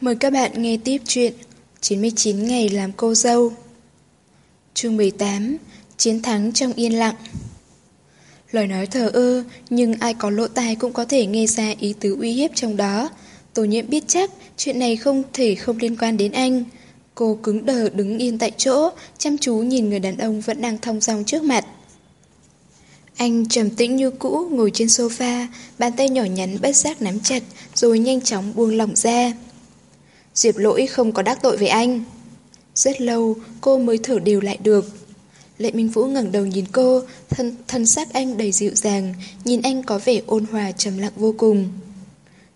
Mời các bạn nghe tiếp chuyện 99 ngày làm cô dâu. Chương 18 Chiến thắng trong yên lặng. Lời nói thờ ơ Nhưng ai có lỗ tai cũng có thể nghe ra ý tứ uy hiếp trong đó. Tổ nhiễm biết chắc Chuyện này không thể không liên quan đến anh. Cô cứng đờ đứng yên tại chỗ Chăm chú nhìn người đàn ông vẫn đang thong dong trước mặt. Anh trầm tĩnh như cũ ngồi trên sofa, bàn tay nhỏ nhắn bất giác nắm chặt rồi nhanh chóng buông lỏng ra. Diệp lỗi không có đắc tội với anh. Rất lâu cô mới thở đều lại được. Lệ Minh Vũ ngẩng đầu nhìn cô, thân, thân xác anh đầy dịu dàng, nhìn anh có vẻ ôn hòa trầm lặng vô cùng.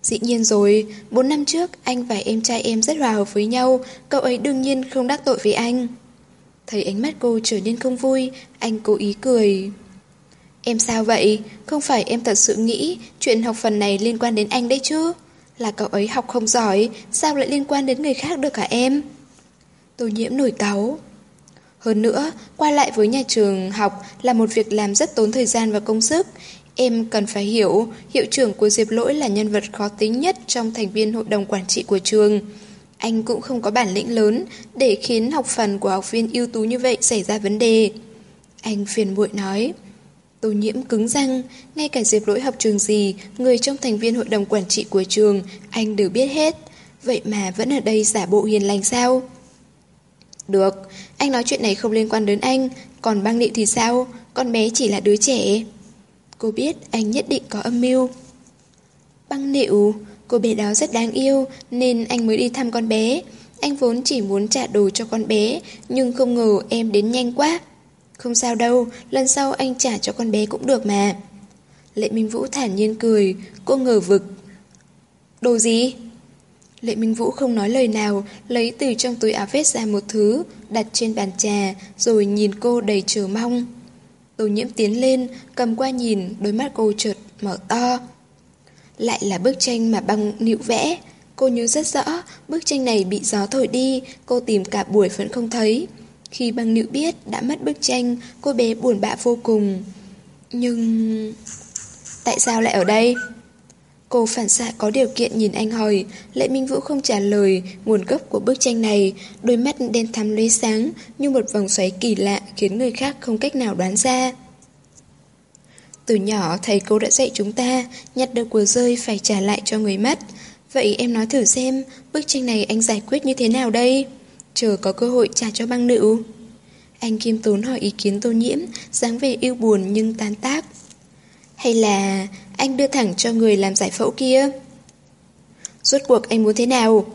Dĩ nhiên rồi, 4 năm trước anh và em trai em rất hòa hợp với nhau, cậu ấy đương nhiên không đắc tội với anh. Thấy ánh mắt cô trở nên không vui, anh cố ý cười. Em sao vậy? Không phải em thật sự nghĩ chuyện học phần này liên quan đến anh đấy chứ? Là cậu ấy học không giỏi, sao lại liên quan đến người khác được cả em? Tô nhiễm nổi cáu. Hơn nữa, qua lại với nhà trường học là một việc làm rất tốn thời gian và công sức. Em cần phải hiểu, hiệu trưởng của Diệp Lỗi là nhân vật khó tính nhất trong thành viên hội đồng quản trị của trường. Anh cũng không có bản lĩnh lớn để khiến học phần của học viên ưu tú như vậy xảy ra vấn đề. Anh phiền muội nói. Tô nhiễm cứng răng, ngay cả Diệp lỗi học trường gì, người trong thành viên hội đồng quản trị của trường, anh đều biết hết. Vậy mà vẫn ở đây giả bộ hiền lành sao? Được, anh nói chuyện này không liên quan đến anh, còn băng nịu thì sao? Con bé chỉ là đứa trẻ. Cô biết anh nhất định có âm mưu. Băng nịu, cô bé đó rất đáng yêu nên anh mới đi thăm con bé. Anh vốn chỉ muốn trả đồ cho con bé, nhưng không ngờ em đến nhanh quá. Không sao đâu, lần sau anh trả cho con bé cũng được mà. Lệ Minh Vũ thản nhiên cười, cô ngờ vực. Đồ gì? Lệ Minh Vũ không nói lời nào, lấy từ trong túi áo vest ra một thứ, đặt trên bàn trà, rồi nhìn cô đầy chờ mong. Tô nhiễm tiến lên, cầm qua nhìn, đôi mắt cô chợt mở to. Lại là bức tranh mà băng nịu vẽ. Cô nhớ rất rõ, bức tranh này bị gió thổi đi, cô tìm cả buổi vẫn không thấy. Khi băng nữ biết đã mất bức tranh, cô bé buồn bã vô cùng. Nhưng... Tại sao lại ở đây? Cô phản xạ có điều kiện nhìn anh hỏi, Lệ Minh Vũ không trả lời nguồn gốc của bức tranh này, đôi mắt đen thắm lóe sáng như một vòng xoáy kỳ lạ khiến người khác không cách nào đoán ra. Từ nhỏ thầy cô đã dạy chúng ta, nhặt được của rơi phải trả lại cho người mất. Vậy em nói thử xem, bức tranh này anh giải quyết như thế nào đây? Chờ có cơ hội trả cho băng nữ. Anh Kim Tốn hỏi ý kiến tô nhiễm, dáng vẻ yêu buồn nhưng tán tác. Hay là anh đưa thẳng cho người làm giải phẫu kia? Rốt cuộc anh muốn thế nào?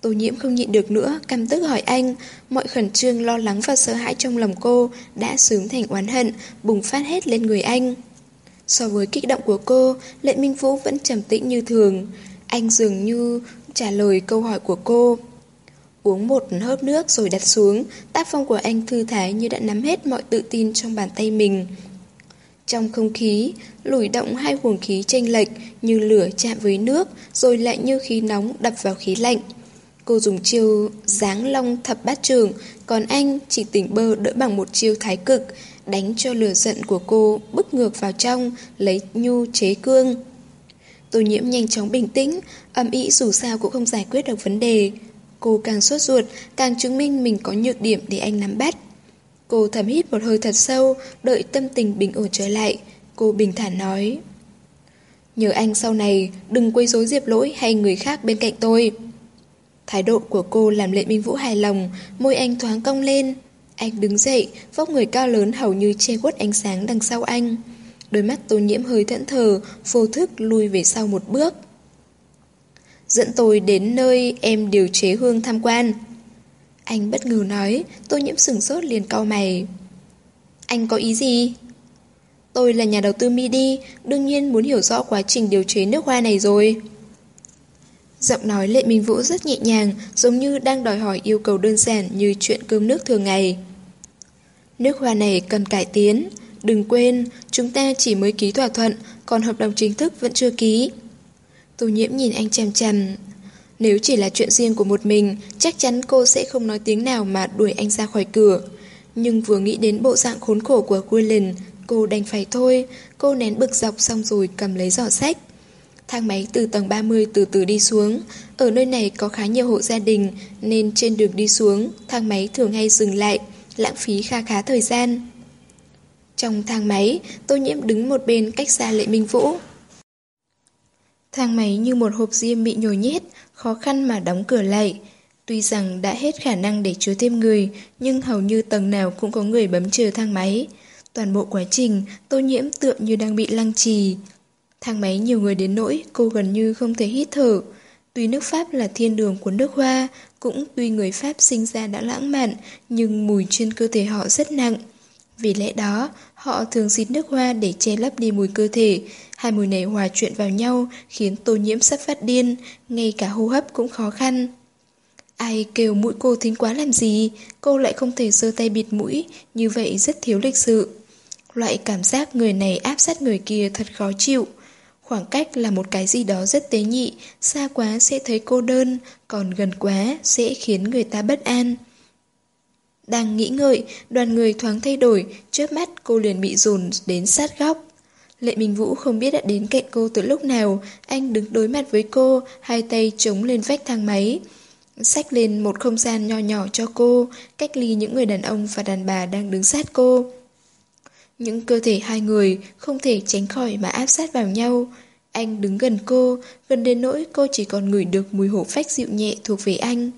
Tô nhiễm không nhịn được nữa, căm tức hỏi anh, mọi khẩn trương lo lắng và sợ hãi trong lòng cô đã sướng thành oán hận, bùng phát hết lên người anh. So với kích động của cô, Lệ Minh Vũ vẫn trầm tĩnh như thường. Anh dường như trả lời câu hỏi của cô. Uống một hớp nước rồi đặt xuống, tác phong của anh thư thái như đã nắm hết mọi tự tin trong bàn tay mình. Trong không khí, lùi động hai luồng khí chênh lệch như lửa chạm với nước, rồi lại như khí nóng đập vào khí lạnh. Cô dùng chiêu giáng long thập bát trường, còn anh chỉ tỉnh bơ đỡ bằng một chiêu thái cực, đánh cho lửa giận của cô bức ngược vào trong, lấy nhu chế cương. Tô nhiễm nhanh chóng bình tĩnh, âm ý dù sao cũng không giải quyết được vấn đề. Cô càng sốt ruột, càng chứng minh mình có nhược điểm để anh nắm bắt. Cô thầm hít một hơi thật sâu, đợi tâm tình bình ổn trở lại. Cô bình thản nói. Nhờ anh sau này đừng quấy rối Diệp Lỗi hay người khác bên cạnh tôi. Thái độ của cô làm Lệ Minh Vũ hài lòng, môi anh thoáng cong lên. Anh đứng dậy, vóc người cao lớn hầu như che khuất ánh sáng đằng sau anh. Đôi mắt tô nhiễm hơi thẫn thờ, vô thức lui về sau một bước dẫn tôi đến nơi em điều chế hương tham quan. Anh bất ngờ nói, tôi nhiễm sừng sốt liền cau mày. Anh có ý gì? Tôi là nhà đầu tư MIDI, đương nhiên muốn hiểu rõ quá trình điều chế nước hoa này rồi. Giọng nói Lệ Minh Vũ rất nhẹ nhàng, giống như đang đòi hỏi yêu cầu đơn giản như chuyện cơm nước thường ngày. Nước hoa này cần cải tiến. Đừng quên, chúng ta chỉ mới ký thỏa thuận, còn hợp đồng chính thức vẫn chưa ký. Tô nhiễm nhìn anh chằm chằm. Nếu chỉ là chuyện riêng của một mình, chắc chắn cô sẽ không nói tiếng nào mà đuổi anh ra khỏi cửa. Nhưng vừa nghĩ đến bộ dạng khốn khổ của Quillen, cô đành phải thôi. Cô nén bực dọc xong rồi cầm lấy giỏ sách. Thang máy từ tầng 30 từ từ đi xuống. Ở nơi này có khá nhiều hộ gia đình, nên trên đường đi xuống, thang máy thường hay dừng lại, lãng phí kha khá thời gian. Trong thang máy, tô nhiễm đứng một bên cách xa lệ minh vũ. Thang máy như một hộp diêm bị nhồi nhét, khó khăn mà đóng cửa lại. Tuy rằng đã hết khả năng để chứa thêm người, nhưng hầu như tầng nào cũng có người bấm chờ thang máy. Toàn bộ quá trình, tô nhiễm tựa như đang bị lăng trì. Thang máy nhiều người đến nỗi cô gần như không thể hít thở. Tuy nước Pháp là thiên đường của nước Hoa, cũng tuy người Pháp sinh ra đã lãng mạn, nhưng mùi trên cơ thể họ rất nặng. Vì lẽ đó, họ thường xịt nước hoa để che lấp đi mùi cơ thể. Hai mùi này hòa chuyện vào nhau khiến tô nhiễm sắp phát điên, ngay cả hô hấp cũng khó khăn. Ai kêu mũi cô thính quá làm gì, cô lại không thể giơ tay bịt mũi, như vậy rất thiếu lịch sự. Loại cảm giác người này áp sát người kia thật khó chịu. Khoảng cách là một cái gì đó rất tế nhị, xa quá sẽ thấy cô đơn, còn gần quá sẽ khiến người ta bất an. Đang nghĩ ngợi, đoàn người thoáng thay đổi, trước mắt cô liền bị dồn đến sát góc. Lệ Minh Vũ không biết đã đến cạnh cô từ lúc nào, anh đứng đối mặt với cô, hai tay chống lên vách thang máy. Xách lên một không gian nho nhỏ cho cô, cách ly những người đàn ông và đàn bà đang đứng sát cô. Những cơ thể hai người không thể tránh khỏi mà áp sát vào nhau. Anh đứng gần cô, gần đến nỗi cô chỉ còn ngửi được mùi hổ phách dịu nhẹ thuộc về anh.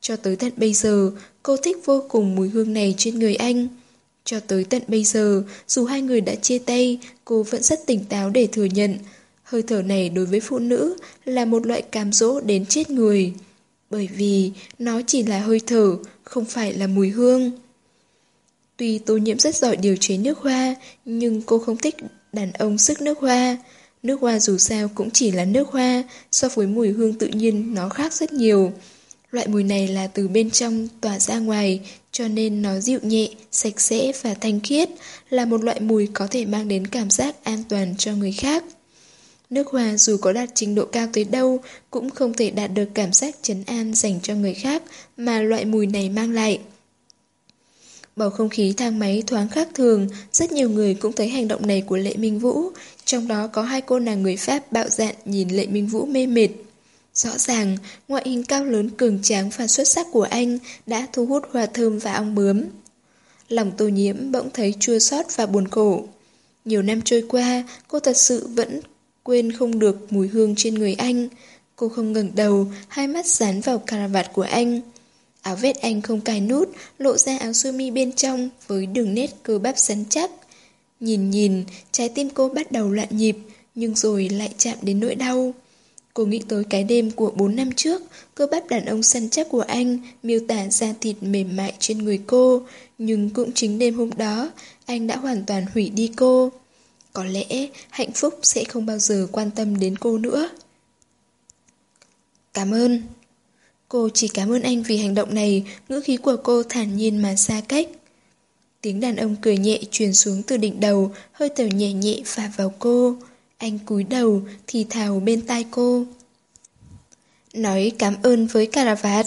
Cho tới tận bây giờ, cô thích vô cùng mùi hương này trên người anh. Cho tới tận bây giờ, dù hai người đã chia tay, cô vẫn rất tỉnh táo để thừa nhận. Hơi thở này đối với phụ nữ là một loại cám dỗ đến chết người. Bởi vì nó chỉ là hơi thở, không phải là mùi hương. Tuy tô nhiễm rất giỏi điều chế nước hoa, nhưng cô không thích đàn ông sức nước hoa. Nước hoa dù sao cũng chỉ là nước hoa, so với mùi hương tự nhiên nó khác rất nhiều. Loại mùi này là từ bên trong tỏa ra ngoài, cho nên nó dịu nhẹ, sạch sẽ và thanh khiết, là một loại mùi có thể mang đến cảm giác an toàn cho người khác. Nước hoa dù có đạt trình độ cao tới đâu cũng không thể đạt được cảm giác trấn an dành cho người khác mà loại mùi này mang lại. Bầu không khí thang máy thoáng khác thường, rất nhiều người cũng thấy hành động này của Lệ Minh Vũ, trong đó có hai cô nàng người Pháp bạo dạn nhìn Lệ Minh Vũ mê mệt. Rõ ràng, ngoại hình cao lớn cường tráng và xuất sắc của anh đã thu hút hoa thơm và ong bướm. Lòng tô nhiễm bỗng thấy chua xót và buồn khổ. Nhiều năm trôi qua, cô thật sự vẫn quên không được mùi hương trên người anh. Cô không ngẩng đầu, hai mắt dán vào caravat của anh. Áo vest anh không cài nút, lộ ra áo sơ mi bên trong với đường nét cơ bắp sắn chắc. Nhìn nhìn, trái tim cô bắt đầu loạn nhịp, nhưng rồi lại chạm đến nỗi đau. Cô nghĩ tới cái đêm của 4 năm trước, cơ bắp đàn ông săn chắc của anh miêu tả da thịt mềm mại trên người cô, nhưng cũng chính đêm hôm đó, anh đã hoàn toàn hủy đi cô. Có lẽ hạnh phúc sẽ không bao giờ quan tâm đến cô nữa. Cảm ơn. Cô chỉ cảm ơn anh vì hành động này, ngữ khí của cô thản nhiên mà xa cách. Tiếng đàn ông cười nhẹ truyền xuống từ đỉnh đầu, hơi thở nhẹ nhẹ phả vào cô. Anh cúi đầu, thì thào bên tai cô. Nói cảm ơn với caravat.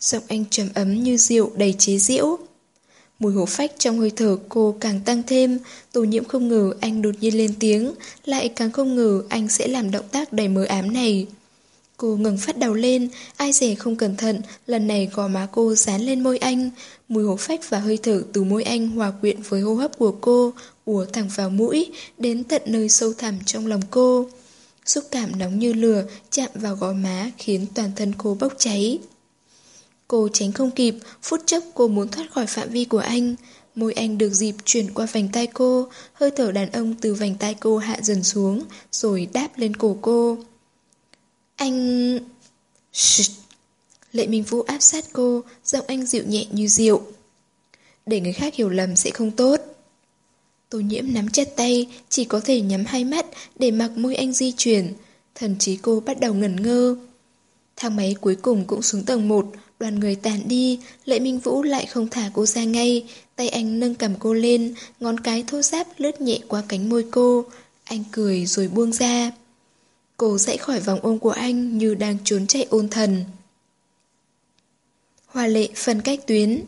Giọng anh trầm ấm như rượu đầy chế diễu. Mùi hổ phách trong hơi thở cô càng tăng thêm, tổ nhiễm không ngờ anh đột nhiên lên tiếng, lại càng không ngờ anh sẽ làm động tác đầy mờ ám này. Cô ngừng phát đầu lên, ai dè không cẩn thận, lần này gò má cô dán lên môi anh. Mùi hổ phách và hơi thở từ môi anh hòa quyện với hô hấp của cô, ùa thẳng vào mũi, đến tận nơi sâu thẳm trong lòng cô. Xúc cảm nóng như lửa chạm vào gò má khiến toàn thân cô bốc cháy. Cô tránh không kịp, phút chốc cô muốn thoát khỏi phạm vi của anh. Môi anh được dịp chuyển qua vành tay cô, hơi thở đàn ông từ vành tay cô hạ dần xuống, rồi đáp lên cổ cô. Anh... Shh. Lệ Minh Vũ áp sát cô, giọng anh dịu nhẹ như rượu. Để người khác hiểu lầm sẽ không tốt. Tô nhiễm nắm chặt tay, chỉ có thể nhắm hai mắt để mặc môi anh di chuyển. Thần trí cô bắt đầu ngẩn ngơ. Thang máy cuối cùng cũng xuống tầng 1, đoàn người tàn đi, Lệ Minh Vũ lại không thả cô ra ngay. Tay anh nâng cầm cô lên, ngón cái thô giáp lướt nhẹ qua cánh môi cô. Anh cười rồi buông ra. Cô dãy khỏi vòng ôm của anh như đang trốn chạy ôn thần. Hoa lệ phân cách tuyến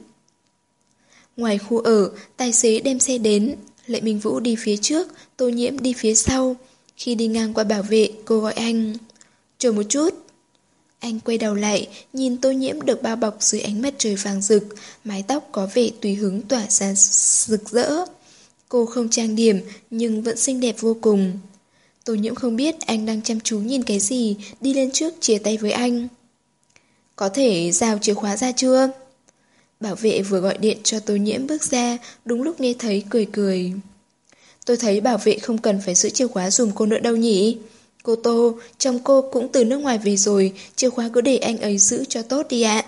Ngoài khu ở, tài xế đem xe đến. Lệ Minh Vũ đi phía trước, Tô Nhiễm đi phía sau. Khi đi ngang qua bảo vệ, cô gọi anh. Chờ một chút. Anh quay đầu lại, nhìn tô nhiễm được bao bọc dưới ánh mặt trời vàng rực, mái tóc có vẻ tùy hứng tỏa ra rực rỡ. Cô không trang điểm, nhưng vẫn xinh đẹp vô cùng. Tô nhiễm không biết anh đang chăm chú nhìn cái gì, đi lên trước chia tay với anh. Có thể giao chìa khóa ra chưa? Bảo vệ vừa gọi điện cho tô nhiễm bước ra, đúng lúc nghe thấy cười cười. Tôi thấy bảo vệ không cần phải giữ chìa khóa dùm cô nữa đâu nhỉ? Cô Tô, chồng cô cũng từ nước ngoài về rồi, chìa khóa cứ để anh ấy giữ cho tốt đi ạ.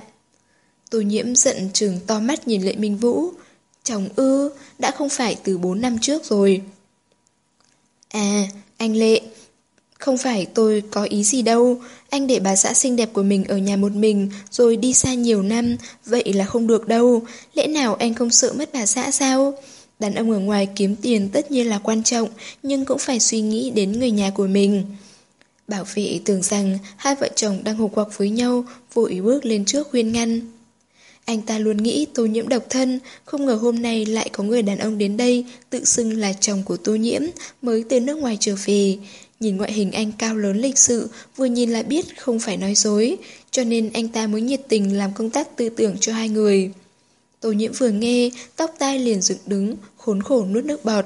Tô nhiễm giận trừng to mắt nhìn Lệ Minh Vũ. Chồng ư, đã không phải từ 4 năm trước rồi. À, anh Lệ, không phải tôi có ý gì đâu, anh để bà xã xinh đẹp của mình ở nhà một mình rồi đi xa nhiều năm, vậy là không được đâu, lẽ nào anh không sợ mất bà xã sao? Đàn ông ở ngoài kiếm tiền tất nhiên là quan trọng, nhưng cũng phải suy nghĩ đến người nhà của mình. Bảo vệ tưởng rằng hai vợ chồng đang hục hoặc với nhau, vội bước lên trước khuyên ngăn. Anh ta luôn nghĩ tô nhiễm độc thân, không ngờ hôm nay lại có người đàn ông đến đây, tự xưng là chồng của tô nhiễm, mới từ nước ngoài trở về. Nhìn ngoại hình anh cao lớn lịch sự, vừa nhìn là biết không phải nói dối, cho nên anh ta mới nhiệt tình làm công tác tư tưởng cho hai người. Tô nhiễm vừa nghe, tóc tai liền dựng đứng, khốn khổ nuốt nước bọt.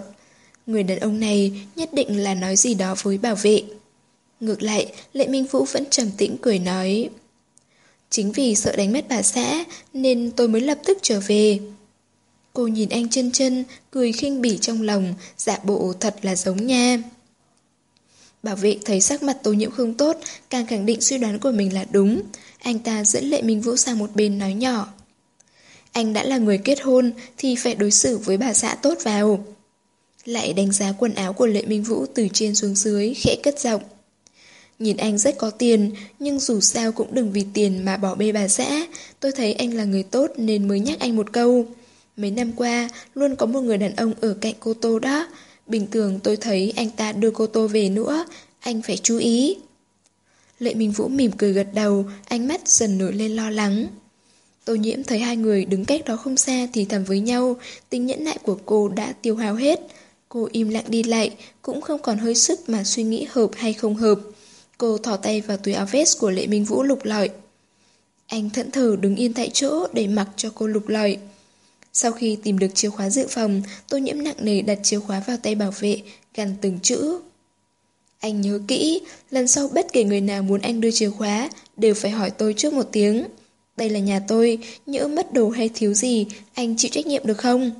Người đàn ông này nhất định là nói gì đó với bảo vệ. Ngược lại, Lệ Minh Vũ vẫn trầm tĩnh cười nói. Chính vì sợ đánh mất bà xã, nên tôi mới lập tức trở về. Cô nhìn anh chân chân, cười khinh bỉ trong lòng, dạ bộ thật là giống nha. Bảo vệ thấy sắc mặt tô nhiễm không tốt, càng khẳng định suy đoán của mình là đúng. Anh ta dẫn Lệ Minh Vũ sang một bên nói nhỏ. Anh đã là người kết hôn thì phải đối xử với bà xã tốt vào. Lại đánh giá quần áo của Lệ Minh Vũ từ trên xuống dưới, khẽ cất giọng. Nhìn anh rất có tiền, nhưng dù sao cũng đừng vì tiền mà bỏ bê bà xã. Tôi thấy anh là người tốt nên mới nhắc anh một câu. Mấy năm qua, luôn có một người đàn ông ở cạnh cô Tô đó. Bình thường tôi thấy anh ta đưa cô Tô về nữa, anh phải chú ý. Lệ Minh Vũ mỉm cười gật đầu, ánh mắt dần nổi lên lo lắng. Tô nhiễm thấy hai người đứng cách đó không xa thì thầm với nhau, tính nhẫn nại của cô đã tiêu hao hết. Cô im lặng đi lại, cũng không còn hơi sức mà suy nghĩ hợp hay không hợp. Cô thỏ tay vào túi áo vest của Lệ Minh Vũ lục lọi. Anh thẫn thờ đứng yên tại chỗ để mặc cho cô lục lọi. Sau khi tìm được chìa khóa dự phòng, tô nhiễm nặng nề đặt chìa khóa vào tay bảo vệ, gằn từng chữ. Anh nhớ kỹ, lần sau bất kể người nào muốn anh đưa chìa khóa, đều phải hỏi tôi trước một tiếng. Đây là nhà tôi, nhỡ mất đồ hay thiếu gì, anh chịu trách nhiệm được không?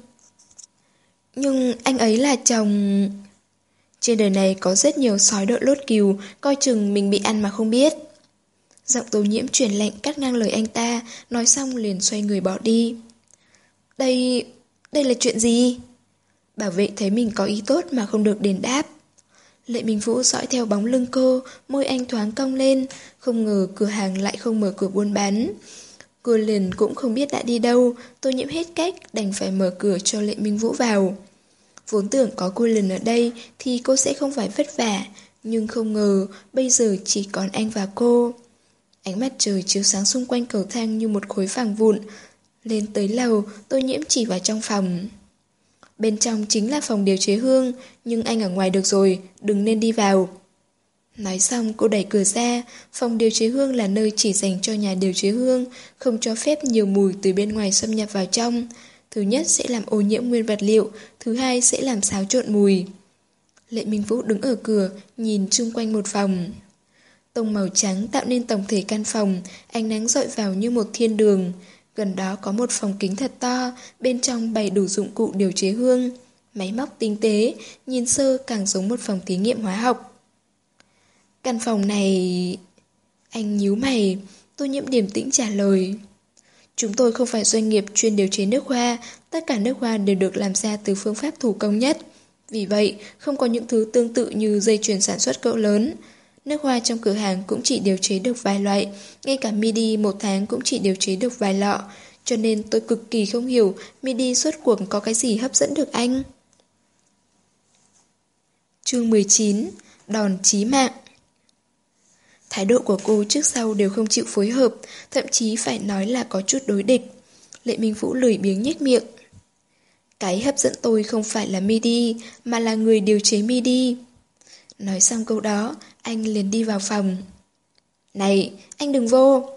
Nhưng anh ấy là chồng... Trên đời này có rất nhiều sói đội lốt cừu, coi chừng mình bị ăn mà không biết. Giọng tố nhiễm chuyển lệnh cắt ngang lời anh ta, nói xong liền xoay người bỏ đi. Đây... đây là chuyện gì? Bảo vệ thấy mình có ý tốt mà không được đền đáp. Lệ Minh Vũ dõi theo bóng lưng cô, môi anh thoáng cong lên, không ngờ cửa hàng lại không mở cửa buôn bán. Cô liền cũng không biết đã đi đâu, tôi nhiễm hết cách đành phải mở cửa cho Lệ Minh Vũ vào. Vốn tưởng có cô lần ở đây thì cô sẽ không phải vất vả, nhưng không ngờ bây giờ chỉ còn anh và cô. Ánh mặt trời chiếu sáng xung quanh cầu thang như một khối vàng vụn. Lên tới lầu, tôi nhiễm chỉ vào trong phòng. Bên trong chính là phòng điều chế hương, nhưng anh ở ngoài được rồi, đừng nên đi vào. Nói xong cô đẩy cửa ra, phòng điều chế hương là nơi chỉ dành cho nhà điều chế hương, không cho phép nhiều mùi từ bên ngoài xâm nhập vào trong. Thứ nhất sẽ làm ô nhiễm nguyên vật liệu, thứ hai sẽ làm xáo trộn mùi. Lệ Minh Vũ đứng ở cửa, nhìn chung quanh một phòng. Tông màu trắng tạo nên tổng thể căn phòng, ánh nắng dọi vào như một thiên đường. Gần đó có một phòng kính thật to, bên trong bày đủ dụng cụ điều chế hương. Máy móc tinh tế, nhìn sơ càng giống một phòng thí nghiệm hóa học. Căn phòng này... Anh nhíu mày, tôi nhiễm điểm tĩnh trả lời. Chúng tôi không phải doanh nghiệp chuyên điều chế nước hoa, tất cả nước hoa đều được làm ra từ phương pháp thủ công nhất. Vì vậy, không có những thứ tương tự như dây chuyền sản xuất cỡ lớn. Nước hoa trong cửa hàng cũng chỉ điều chế được vài loại, ngay cả midi một tháng cũng chỉ điều chế được vài lọ. Cho nên tôi cực kỳ không hiểu midi suốt cuộc có cái gì hấp dẫn được anh. Chương 19 Đòn chí mạng Thái độ của cô trước sau đều không chịu phối hợp, thậm chí phải nói là có chút đối địch. Lệ Minh Vũ lười biếng nhếch miệng. Cái hấp dẫn tôi không phải là MIDI, mà là người điều chế MIDI. Nói xong câu đó, anh liền đi vào phòng. Này, anh đừng vô!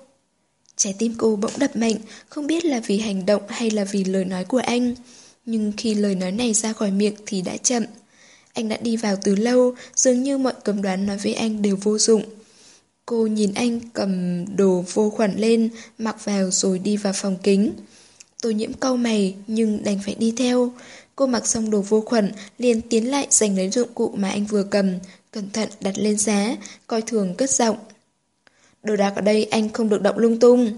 Trái tim cô bỗng đập mạnh, không biết là vì hành động hay là vì lời nói của anh. Nhưng khi lời nói này ra khỏi miệng thì đã chậm. Anh đã đi vào từ lâu, dường như mọi cấm đoán nói với anh đều vô dụng. Cô nhìn anh cầm đồ vô khuẩn lên, mặc vào rồi đi vào phòng kính. Tôi nhiễm câu mày nhưng đành phải đi theo. Cô mặc xong đồ vô khuẩn, liền tiến lại giành lấy dụng cụ mà anh vừa cầm, cẩn thận đặt lên giá, coi thường cất giọng. Đồ đạc ở đây anh không được động lung tung.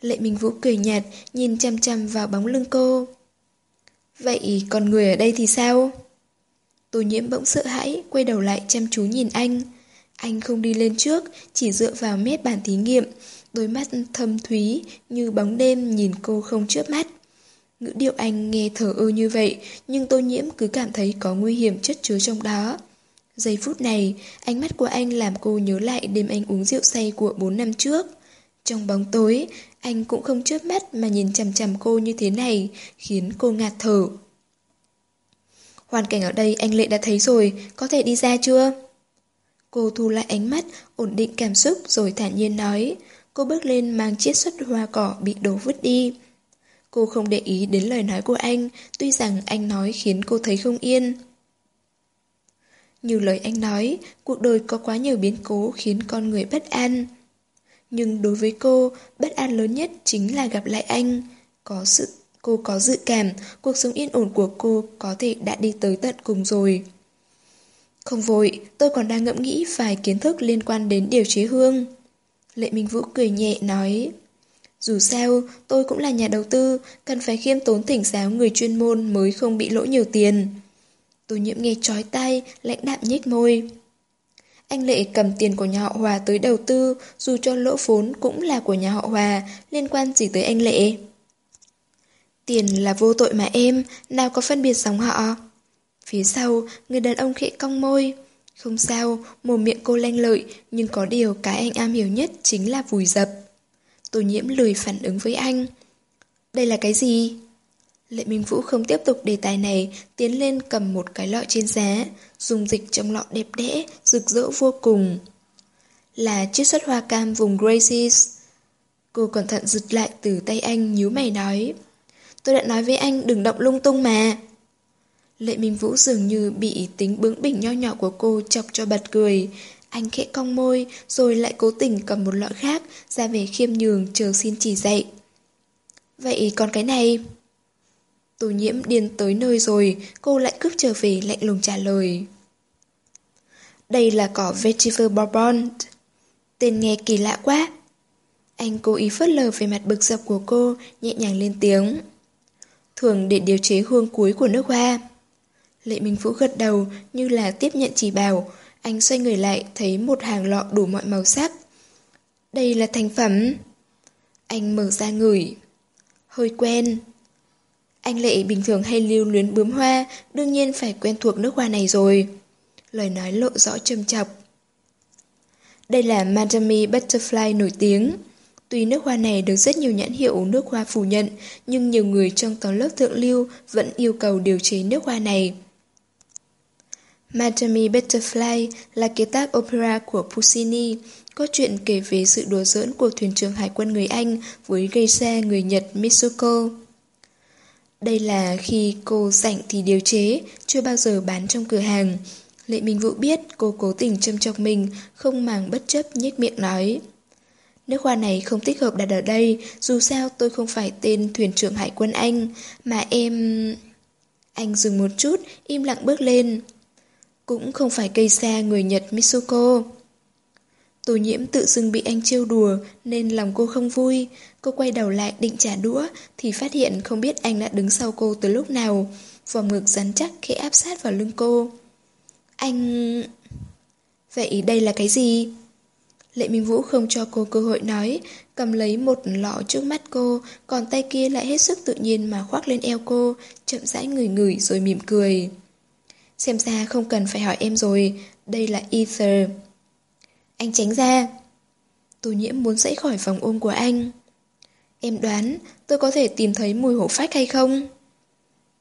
Lệ Minh Vũ cười nhạt, nhìn chăm chăm vào bóng lưng cô. Vậy còn người ở đây thì sao? Tô nhiễm bỗng sợ hãi, quay đầu lại chăm chú nhìn anh. Anh không đi lên trước, chỉ dựa vào mép bàn thí nghiệm, đôi mắt thâm thúy như bóng đêm nhìn cô không chớp mắt. Ngữ điệu anh nghe thở ơ như vậy, nhưng tô nhiễm cứ cảm thấy có nguy hiểm chất chứa trong đó. Giây phút này, ánh mắt của anh làm cô nhớ lại đêm anh uống rượu say của 4 năm trước. Trong bóng tối, anh cũng không chớp mắt mà nhìn chằm chằm cô như thế này, khiến cô ngạt thở. Hoàn cảnh ở đây anh Lệ đã thấy rồi, có thể đi ra chưa? Cô thu lại ánh mắt, ổn định cảm xúc rồi thản nhiên nói. Cô bước lên mang chiếc xuất hoa cỏ bị đổ vứt đi. Cô không để ý đến lời nói của anh, tuy rằng anh nói khiến cô thấy không yên. Như lời anh nói, cuộc đời có quá nhiều biến cố khiến con người bất an. Nhưng đối với cô, bất an lớn nhất chính là gặp lại anh. Có sự Cô có dự cảm, cuộc sống yên ổn của cô có thể đã đi tới tận cùng rồi. Không vội, tôi còn đang ngẫm nghĩ vài kiến thức liên quan đến điều chế hương. Lệ Minh Vũ cười nhẹ nói, dù sao, tôi cũng là nhà đầu tư, cần phải khiêm tốn thỉnh giáo người chuyên môn mới không bị lỗ nhiều tiền. Tôi nhiễm nghe chói tay, lãnh đạm nhếch môi. Anh Lệ cầm tiền của nhà họ Hòa tới đầu tư, dù cho lỗ vốn cũng là của nhà họ Hòa, liên quan gì tới anh Lệ? Tiền là vô tội mà em, nào có phân biệt dòng họ. Phía sau, người đàn ông khẽ cong môi. Không sao, mồm miệng cô lanh lợi, nhưng có điều cái anh am hiểu nhất chính là vùi dập. Tô nhiễm lười phản ứng với anh. Đây là cái gì? Lệ Minh Vũ không tiếp tục đề tài này, tiến lên cầm một cái lọ trên giá, dùng dịch trong lọ đẹp đẽ, rực rỡ vô cùng. Là chiếc xuất hoa cam vùng Gracies. Cô cẩn thận giật lại từ tay anh nhíu mày nói. Tôi đã nói với anh đừng động lung tung mà. Lệ Minh Vũ dường như bị tính bướng bỉnh nho nhỏ của cô chọc cho bật cười. Anh khẽ cong môi, rồi lại cố tình cầm một lọ khác, ra về khiêm nhường chờ xin chỉ dạy. Vậy còn cái này? Tô nhiễm điên tới nơi rồi, cô lại cướp trở về lạnh lùng trả lời. Đây là cỏ Vetiver Bourbon. Tên nghe kỳ lạ quá. Anh cố ý phớt lờ về mặt bực dập của cô, nhẹ nhàng lên tiếng thường để điều chế hương cuối của nước hoa. Lệ Minh Phú gật đầu như là tiếp nhận chỉ bảo, anh xoay người lại thấy một hàng lọ đủ mọi màu sắc. Đây là thành phẩm. Anh mở ra ngửi. Hơi quen. Anh Lệ bình thường hay lưu luyến bướm hoa, đương nhiên phải quen thuộc nước hoa này rồi. Lời nói lộ rõ trầm chọc. Đây là Madame Butterfly nổi tiếng. Tuy nước hoa này được rất nhiều nhãn hiệu nước hoa phủ nhận, nhưng nhiều người trong tầng lớp thượng lưu vẫn yêu cầu điều chế nước hoa này. Madame Butterfly là kế tác opera của Puccini, có chuyện kể về sự đùa giỡn của thuyền trưởng hải quân người Anh với gây xe người Nhật Mitsuko. Đây là khi cô rảnh thì điều chế, chưa bao giờ bán trong cửa hàng. Lệ Minh Vũ biết cô cố tình châm chọc mình, không màng bất chấp nhếch miệng nói. Nước hoa này không thích hợp đặt ở đây, dù sao tôi không phải tên thuyền trưởng hải quân Anh, mà em... Anh dừng một chút, im lặng bước lên. Cũng không phải cây xa người Nhật Mitsuko. Tô nhiễm tự dưng bị anh trêu đùa nên lòng cô không vui. Cô quay đầu lại định trả đũa thì phát hiện không biết anh đã đứng sau cô từ lúc nào. Vòng ngực rắn chắc khẽ áp sát vào lưng cô. Anh... Vậy đây là cái gì? Lệ Minh Vũ không cho cô cơ hội nói, cầm lấy một lọ trước mắt cô, còn tay kia lại hết sức tự nhiên mà khoác lên eo cô, chậm rãi ngửi ngửi rồi mỉm cười. Xem ra không cần phải hỏi em rồi, đây là Ether. Anh tránh ra. Tô nhiễm muốn dãy khỏi vòng ôm của anh. Em đoán tôi có thể tìm thấy mùi hổ phách hay không?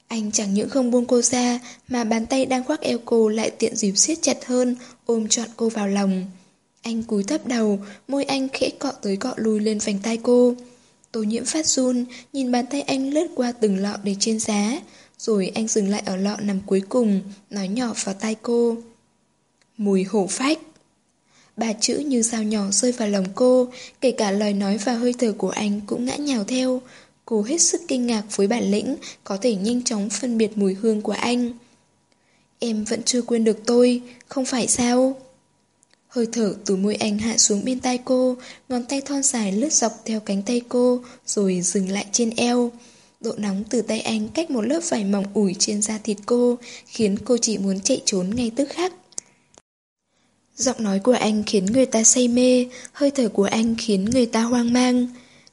Anh chẳng những không buông cô ra, mà bàn tay đang khoác eo cô lại tiện dịp siết chặt hơn, ôm trọn cô vào lòng. Anh cúi thấp đầu, môi anh khẽ cọ tới cọ lùi lên vành tay cô. Tô nhiễm phát run, nhìn bàn tay anh lướt qua từng lọ để trên giá, rồi anh dừng lại ở lọ nằm cuối cùng, nói nhỏ vào tai cô. Mùi hổ phách. Ba chữ như dao nhỏ rơi vào lòng cô, kể cả lời nói và hơi thở của anh cũng ngã nhào theo. Cô hết sức kinh ngạc với bản lĩnh, có thể nhanh chóng phân biệt mùi hương của anh. Em vẫn chưa quên được tôi, không phải sao? Hơi thở từ môi anh hạ xuống bên tai cô, ngón tay thon dài lướt dọc theo cánh tay cô, rồi dừng lại trên eo. Độ nóng từ tay anh cách một lớp vải mỏng ủi trên da thịt cô, khiến cô chỉ muốn chạy trốn ngay tức khắc. Giọng nói của anh khiến người ta say mê, hơi thở của anh khiến người ta hoang mang.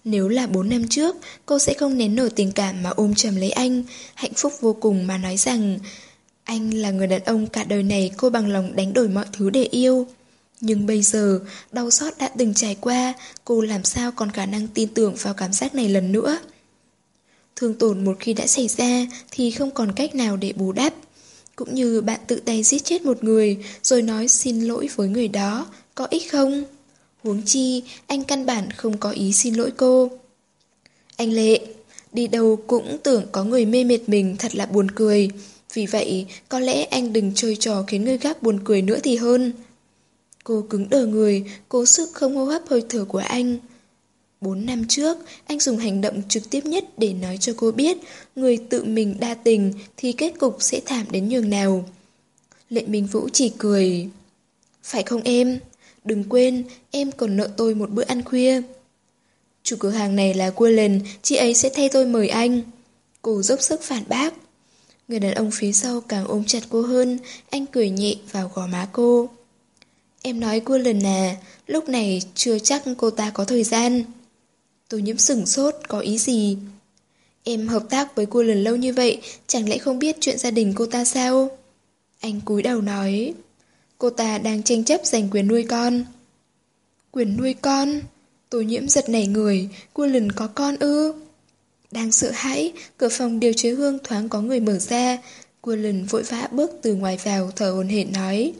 Nếu là 4 năm trước, cô sẽ không nén nổi tình cảm mà ôm chầm lấy anh, hạnh phúc vô cùng mà nói rằng anh là người đàn ông cả đời này cô bằng lòng đánh đổi mọi thứ để yêu. Nhưng bây giờ, đau xót đã từng trải qua, cô làm sao còn khả năng tin tưởng vào cảm giác này lần nữa. Thương tổn một khi đã xảy ra thì không còn cách nào để bù đắp. Cũng như bạn tự tay giết chết một người rồi nói xin lỗi với người đó, có ích không? Huống chi, anh căn bản không có ý xin lỗi cô. Anh Lệ, đi đâu cũng tưởng có người mê mệt mình thật là buồn cười. Vì vậy, có lẽ anh đừng chơi trò khiến người khác buồn cười nữa thì hơn. Cô cứng đờ người, cố sức không hô hấp hơi thở của anh. Bốn năm trước, anh dùng hành động trực tiếp nhất để nói cho cô biết người tự mình đa tình thì kết cục sẽ thảm đến nhường nào. Lệ Minh Vũ chỉ cười. Phải không em? Đừng quên, em còn nợ tôi một bữa ăn khuya. Chủ cửa hàng này là Quillen, chị ấy sẽ thay tôi mời anh. Cô dốc sức phản bác. Người đàn ông phía sau càng ôm chặt cô hơn, anh cười nhẹ vào gò má cô. Em nói Quillen à, lúc này chưa chắc cô ta có thời gian. Tôi nhiễm sửng sốt, có ý gì? Em hợp tác với cô lần lâu như vậy, chẳng lẽ không biết chuyện gia đình cô ta sao? Anh cúi đầu nói, cô ta đang tranh chấp giành quyền nuôi con. Quyền nuôi con? Tôi nhiễm giật nảy người, cô lần có con ư? Đang sợ hãi, cửa phòng điều chế hương thoáng có người mở ra. Cô lần vội vã bước từ ngoài vào, thở hồn hển nói.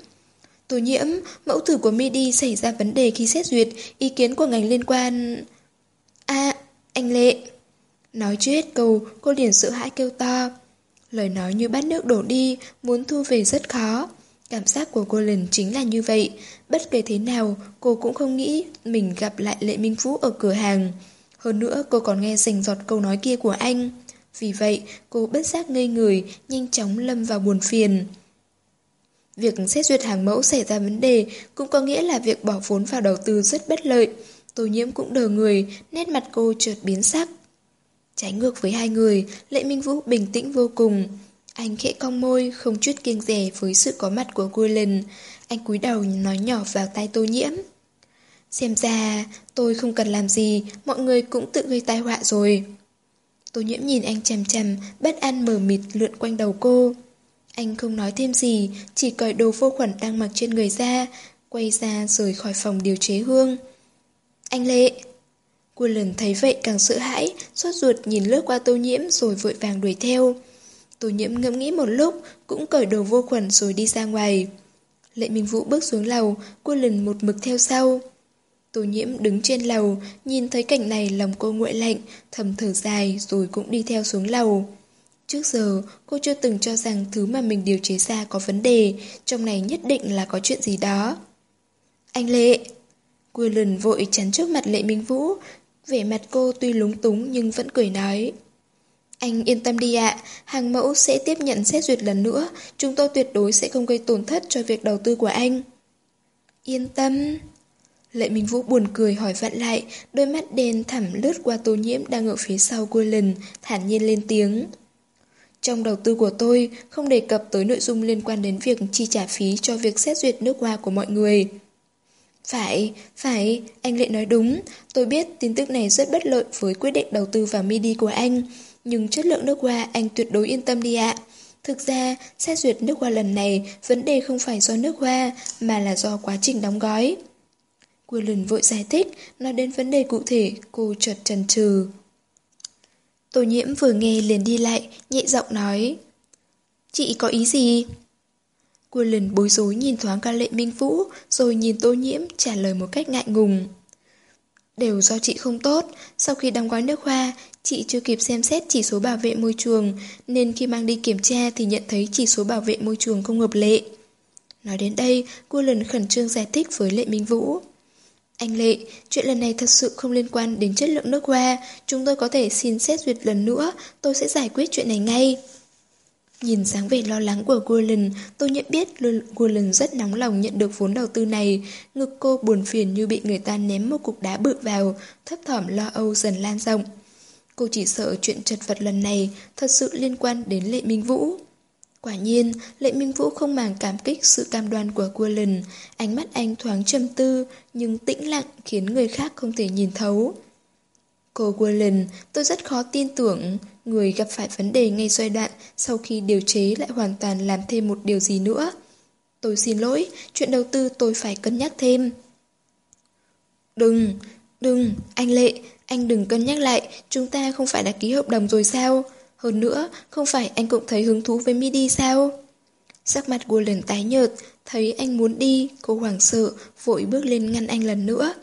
Tô nhiễm, mẫu thử của Midi xảy ra vấn đề khi xét duyệt, ý kiến của ngành liên quan... A, anh Lệ. Nói chưa hết câu, cô liền sợ hãi kêu to. Lời nói như bát nước đổ đi, muốn thu về rất khó. Cảm giác của cô lần chính là như vậy. Bất kể thế nào, cô cũng không nghĩ mình gặp lại Lệ Minh Phú ở cửa hàng. Hơn nữa, cô còn nghe rình giọt câu nói kia của anh. Vì vậy, cô bất giác ngây người, nhanh chóng lâm vào buồn phiền. Việc xét duyệt hàng mẫu xảy ra vấn đề cũng có nghĩa là việc bỏ vốn vào đầu tư rất bất lợi. Tô nhiễm cũng đờ người, nét mặt cô chợt biến sắc. Trái ngược với hai người, Lệ Minh Vũ bình tĩnh vô cùng. Anh khẽ cong môi, không chút kiêng rẻ với sự có mặt của Gulen. Anh cúi đầu nói nhỏ vào tai tô nhiễm. Xem ra, tôi không cần làm gì, mọi người cũng tự gây tai họa rồi. Tô nhiễm nhìn anh chằm chằm, bất an mờ mịt lượn quanh đầu cô. Anh không nói thêm gì, chỉ cởi đồ vô khuẩn đang mặc trên người ra, quay ra rời khỏi phòng điều chế hương. Anh Lệ! Quân lần thấy vậy càng sợ hãi, suốt ruột nhìn lướt qua tô nhiễm rồi vội vàng đuổi theo. Tô nhiễm ngẫm nghĩ một lúc, cũng cởi đồ vô khuẩn rồi đi ra ngoài. Lệ Minh Vũ bước xuống lầu, quân lần một mực theo sau. Tô nhiễm đứng trên lầu, nhìn thấy cảnh này lòng cô nguội lạnh, thầm thở dài rồi cũng đi theo xuống lầu. Trước giờ, cô chưa từng cho rằng thứ mà mình điều chế ra có vấn đề, trong này nhất định là có chuyện gì đó. Anh Lệ! Quyên vội chắn trước mặt Lệ Minh Vũ, vẻ mặt cô tuy lúng túng nhưng vẫn cười nói. Anh yên tâm đi ạ, hàng mẫu sẽ tiếp nhận xét duyệt lần nữa, chúng tôi tuyệt đối sẽ không gây tổn thất cho việc đầu tư của anh. Yên tâm. Lệ Minh Vũ buồn cười hỏi vặn lại, đôi mắt đen thẳm lướt qua tô nhiễm đang ở phía sau Quyên thản nhiên lên tiếng. Trong đầu tư của tôi, không đề cập tới nội dung liên quan đến việc chi trả phí cho việc xét duyệt nước hoa của mọi người. Phải, phải, anh Lệ nói đúng. Tôi biết tin tức này rất bất lợi với quyết định đầu tư vào MIDI của anh. Nhưng chất lượng nước hoa anh tuyệt đối yên tâm đi ạ. Thực ra, xét duyệt nước hoa lần này, vấn đề không phải do nước hoa, mà là do quá trình đóng gói. Quillen vội giải thích, nói đến vấn đề cụ thể, cô chợt chần chừ. Tô nhiễm vừa nghe liền đi lại, nhẹ giọng nói. Chị có ý gì? Quân lần bối rối nhìn thoáng ca lệ minh vũ, rồi nhìn tô nhiễm trả lời một cách ngại ngùng. Đều do chị không tốt, sau khi đóng gói nước hoa, chị chưa kịp xem xét chỉ số bảo vệ môi trường, nên khi mang đi kiểm tra thì nhận thấy chỉ số bảo vệ môi trường không hợp lệ. Nói đến đây, cô lần khẩn trương giải thích với Lệ Minh Vũ. Anh Lệ, chuyện lần này thật sự không liên quan đến chất lượng nước hoa, chúng tôi có thể xin xét duyệt lần nữa, tôi sẽ giải quyết chuyện này ngay. Nhìn dáng vẻ lo lắng của Gulen, tôi nhận biết Gulen rất nóng lòng nhận được vốn đầu tư này. Ngực cô buồn phiền như bị người ta ném một cục đá bự vào, thấp thỏm lo âu dần lan rộng. Cô chỉ sợ chuyện chật vật lần này thật sự liên quan đến Lệ Minh Vũ. Quả nhiên, Lệ Minh Vũ không màng cảm kích sự cam đoan của Gulen. Ánh mắt anh thoáng trầm tư, nhưng tĩnh lặng khiến người khác không thể nhìn thấu. Cô Gulen, tôi rất khó tin tưởng, người gặp phải vấn đề ngay giai đoạn sau khi điều chế lại hoàn toàn làm thêm một điều gì nữa. Tôi xin lỗi, chuyện đầu tư tôi phải cân nhắc thêm. Đừng, đừng, anh Lệ, anh đừng cân nhắc lại, chúng ta không phải đã ký hợp đồng rồi sao? Hơn nữa, không phải anh cũng thấy hứng thú với Midi sao? Sắc mặt của lần tái nhợt, thấy anh muốn đi, cô hoảng sợ, vội bước lên ngăn anh lần nữa.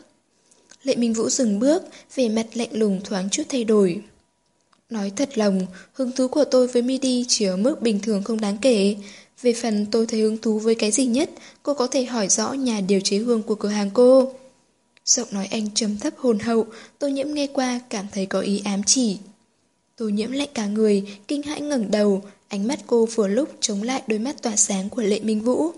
Lệ Minh Vũ dừng bước, vẻ mặt lạnh lùng thoáng chút thay đổi. Nói thật lòng, hứng thú của tôi với Midi chỉ ở mức bình thường không đáng kể. Về phần tôi thấy hứng thú với cái gì nhất, cô có thể hỏi rõ nhà điều chế hương của cửa hàng cô. Giọng nói anh trầm thấp hồn hậu, tôi nhiễm nghe qua cảm thấy có ý ám chỉ. Tôi nhiễm lạnh cả người, kinh hãi ngẩng đầu, ánh mắt cô vừa lúc chống lại đôi mắt tỏa sáng của Lệ Minh Vũ.